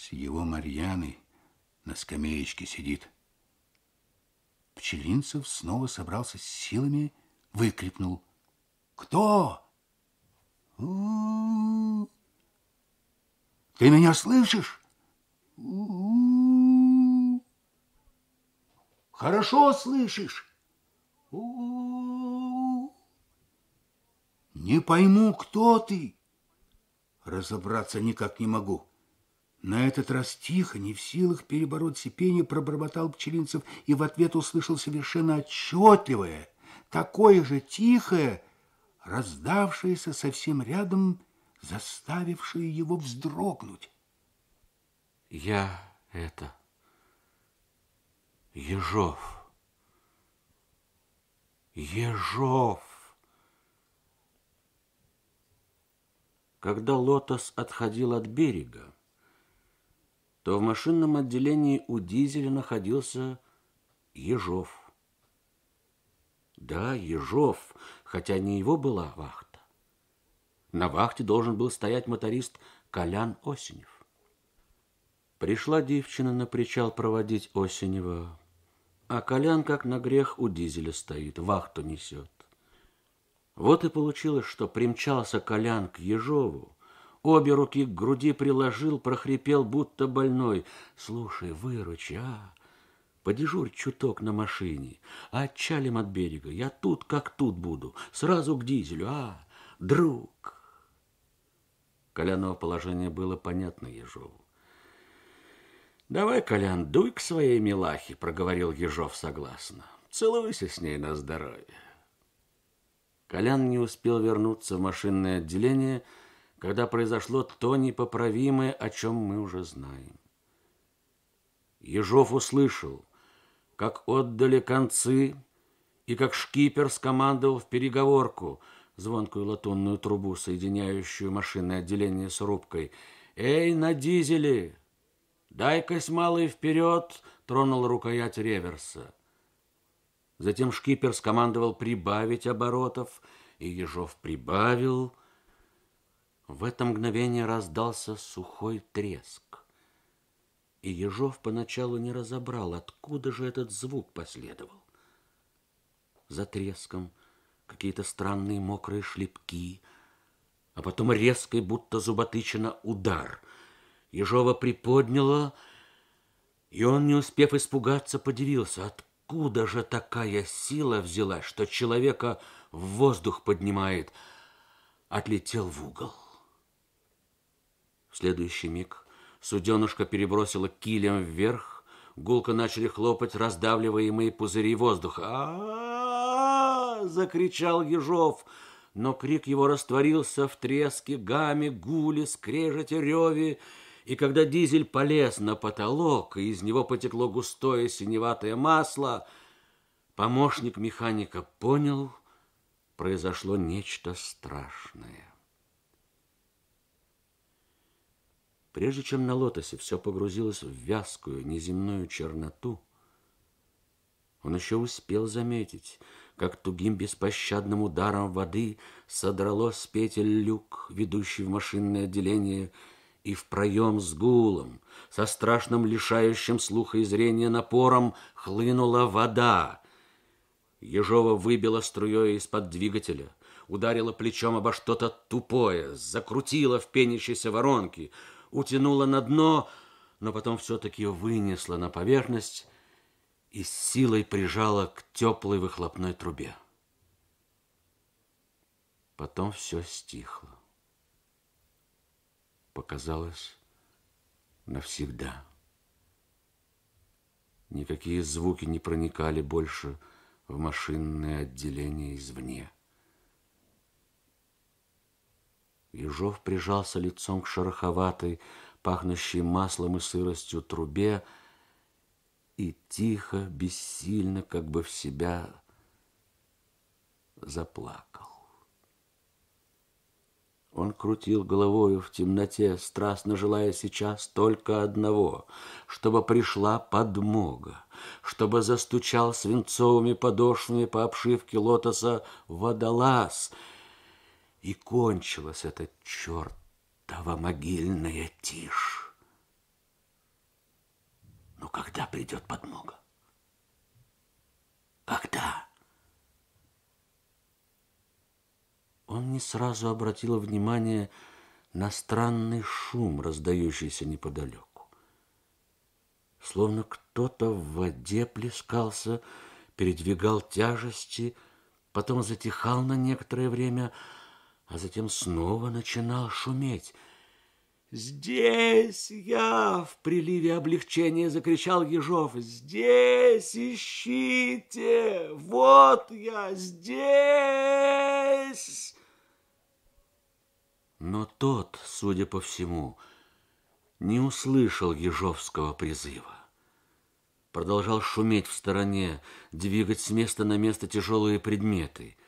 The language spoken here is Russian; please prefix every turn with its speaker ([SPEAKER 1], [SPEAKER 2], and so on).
[SPEAKER 1] с его Марьяной на скамеечке сидит. Пчелинцев снова собрался с силами, выкрикнул. «Кто?» «Ты меня слышишь?» «Хорошо слышишь?» «Не пойму, кто ты?» Разобраться никак не могу. На этот раз тихо, не в силах перебороть сипение, пробормотал Пчелинцев и в ответ услышал совершенно отчетливое, такое же тихое, раздавшееся совсем рядом, заставившее его вздрогнуть.
[SPEAKER 2] Я это... Ежов. Ежов. Когда Лотос отходил от берега, то в машинном отделении у дизеля находился Ежов. Да, Ежов, хотя не его была вахта. На вахте должен был стоять моторист Колян Осенев. Пришла девчина на причал проводить Осенева, а Колян, как на грех, у дизеля стоит, вахту несет. Вот и получилось, что примчался Колян к Ежову, обе руки к груди приложил, прохрипел, будто больной. «Слушай, выручи, а! Подежурь чуток на машине, отчалим от берега. Я тут как тут буду, сразу к дизелю, а, друг!» Коляново положение было понятно Ежову. «Давай, Колян, дуй к своей милахе», — проговорил Ежов согласно. «Целуйся с ней на здоровье». Колян не успел вернуться в машинное отделение, когда произошло то непоправимое, о чем мы уже знаем. Ежов услышал, как отдали концы и как шкипер скомандовал в переговорку звонкую латунную трубу, соединяющую машинное отделение с рубкой. «Эй, на дизеле! Дай-кась малый вперед!» тронул рукоять реверса. Затем шкипер скомандовал прибавить оборотов, и Ежов прибавил. В это мгновение раздался сухой треск. И Ежов поначалу не разобрал, откуда же этот звук последовал. За треском какие-то странные мокрые шлепки, а потом резкий, будто зуботычина, удар. Ежова приподняло, и он, не успев испугаться, подивился, откуда же такая сила взялась, что человека в воздух поднимает, отлетел в угол. Следующий миг. Суденышко перебросило килем вверх, гулко начали хлопать раздавливаемые пузыри воздуха. а, закричал Ежов, но крик его растворился в треске, гаме, гуле, скрежете, реве, и когда дизель полез на потолок, и из него потекло густое синеватое масло, помощник механика понял, произошло нечто страшное. Прежде чем на лотосе все погрузилось в вязкую неземную черноту, он еще успел заметить, как тугим беспощадным ударом воды содрало с петель люк, ведущий в машинное отделение, и в проем с гулом, со страшным лишающим слуха и зрения напором хлынула вода. Ежова выбила струей из-под двигателя, ударила плечом обо что-то тупое, закрутила в пенящейся воронке, утянула на дно, но потом все-таки вынесла на поверхность и с силой прижала к теплой выхлопной трубе. Потом все стихло показалось навсегда. Никакие звуки не проникали больше в машинное отделение извне. Ежов прижался лицом к шероховатой, пахнущей маслом и сыростью трубе и тихо, бессильно, как бы в себя заплакал. Он крутил головою в темноте, страстно желая сейчас только одного, чтобы пришла подмога, чтобы застучал свинцовыми подошвами по обшивке лотоса водолаз, и кончилась эта чертова могильная тишь. придет подмога? Когда? Он не сразу обратил внимание на странный шум, раздающийся неподалеку. Словно кто-то в воде плескался, передвигал тяжести, потом затихал на некоторое время, а затем снова начинал шуметь. «Здесь я!» — в приливе облегчения закричал Ежов. «Здесь ищите! Вот я здесь!» Но тот, судя по всему, не услышал ежовского призыва. Продолжал шуметь в стороне, двигать с места на место тяжелые предметы —